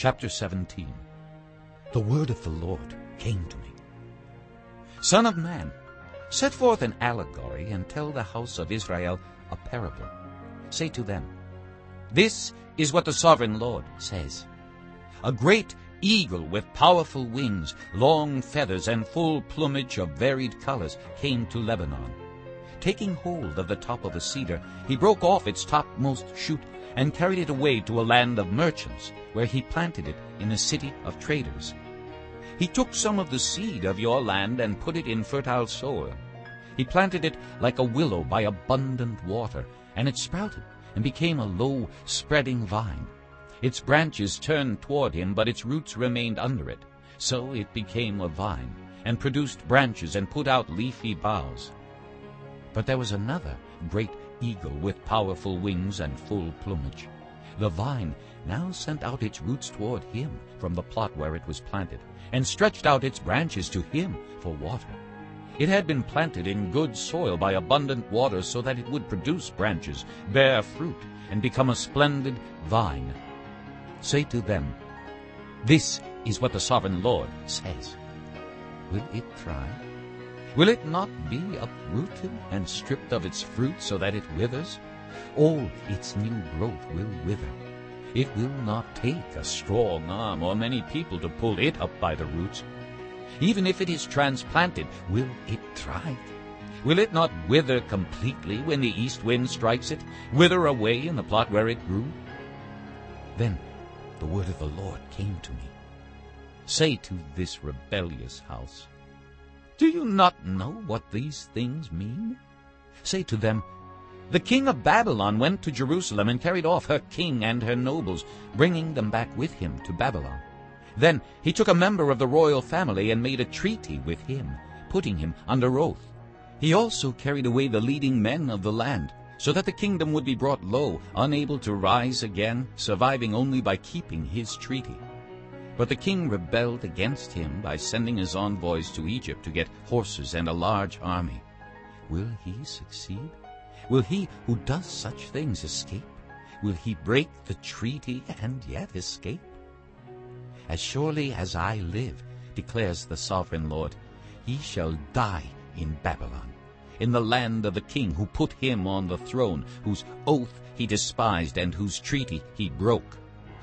Chapter 17 The word of the Lord came to me. Son of man, set forth an allegory and tell the house of Israel a parable. Say to them, This is what the sovereign Lord says. A great eagle with powerful wings, long feathers, and full plumage of varied colors came to Lebanon. Taking hold of the top of a cedar, he broke off its topmost shoot and carried it away to a land of merchants, where he planted it in a city of traders. He took some of the seed of your land and put it in fertile soil. He planted it like a willow by abundant water, and it sprouted and became a low, spreading vine. Its branches turned toward him, but its roots remained under it. So it became a vine, and produced branches and put out leafy boughs. But there was another great eagle with powerful wings and full plumage. The vine now sent out its roots toward him from the plot where it was planted, and stretched out its branches to him for water. It had been planted in good soil by abundant water so that it would produce branches, bear fruit, and become a splendid vine. Say to them, This is what the sovereign Lord says. Will it thrive? Will it not be uprooted and stripped of its fruit so that it withers? All its new growth will wither. It will not take a strong arm or many people to pull it up by the roots. Even if it is transplanted, will it thrive? Will it not wither completely when the east wind strikes it, wither away in the plot where it grew? Then the word of the Lord came to me. Say to this rebellious house, Do you not know what these things mean? Say to them, The king of Babylon went to Jerusalem and carried off her king and her nobles, bringing them back with him to Babylon. Then he took a member of the royal family and made a treaty with him, putting him under oath. He also carried away the leading men of the land, so that the kingdom would be brought low, unable to rise again, surviving only by keeping his treaty. But the king rebelled against him by sending his envoys to Egypt to get horses and a large army. Will he succeed? Will he who does such things escape? Will he break the treaty and yet escape? As surely as I live, declares the sovereign Lord, he shall die in Babylon in the land of the king who put him on the throne, whose oath he despised and whose treaty he broke.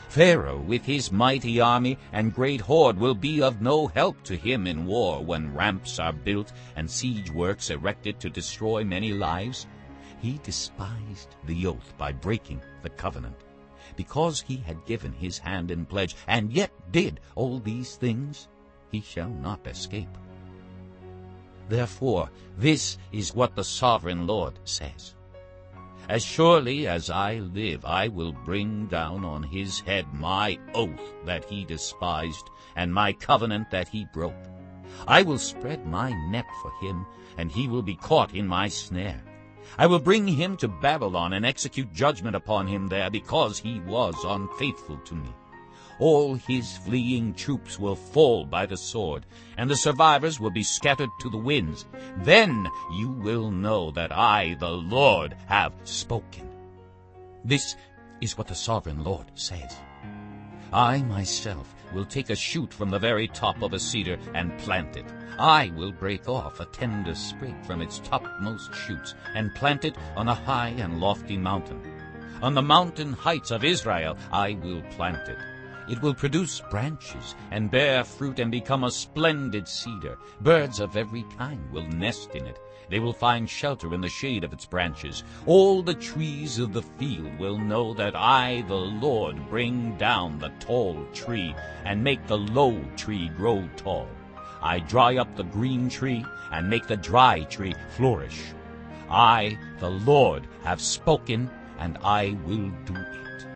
Pharaoh with his mighty army and great horde will be of no help to him in war when ramps are built and siege works erected to destroy many lives. He despised the oath by breaking the covenant. Because he had given his hand in pledge and yet did all these things, he shall not escape. Therefore, this is what the sovereign Lord says. As surely as I live, I will bring down on his head my oath that he despised and my covenant that he broke. I will spread my net for him, and he will be caught in my snare. I will bring him to Babylon and execute judgment upon him there because he was unfaithful to me all his fleeing troops will fall by the sword, and the survivors will be scattered to the winds. Then you will know that I, the Lord, have spoken. This is what the sovereign Lord says. I myself will take a shoot from the very top of a cedar and plant it. I will break off a tender sprig from its topmost shoots and plant it on a high and lofty mountain. On the mountain heights of Israel I will plant it. It will produce branches and bear fruit and become a splendid cedar. Birds of every kind will nest in it. They will find shelter in the shade of its branches. All the trees of the field will know that I, the Lord, bring down the tall tree and make the low tree grow tall. I dry up the green tree and make the dry tree flourish. I, the Lord, have spoken, and I will do it.